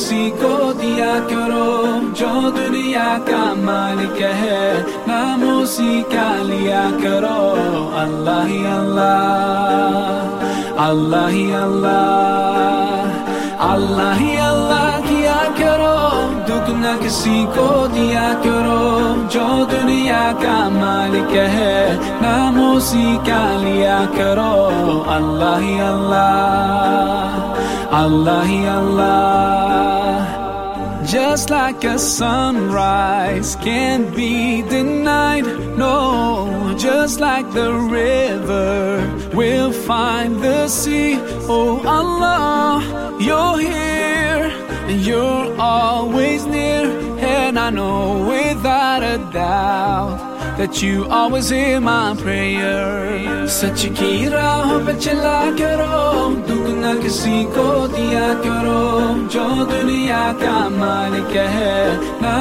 किसी को दिया करो जो दुनिया का मालिक है नाम उसी का लिया करो अल्लाह ही अल्लाह अल्लाह ही अल्लाह अल्लाह ही अल्लाह किया करो दुख न किसी को दिया करो जो दुनिया का मालिक है नाम उसी का लिया करो अल्लाह ही अल्लाह अल्लाह ही अल्लाह Just like a sunrise can't be denied. No, just like the river will find the sea. Oh Allah, you're here and you're always near. And I know without a doubt that you always hear my prayer. सच की राह पे चला करो दुख न किसी को दिया करो जो दुनिया का मालिक है?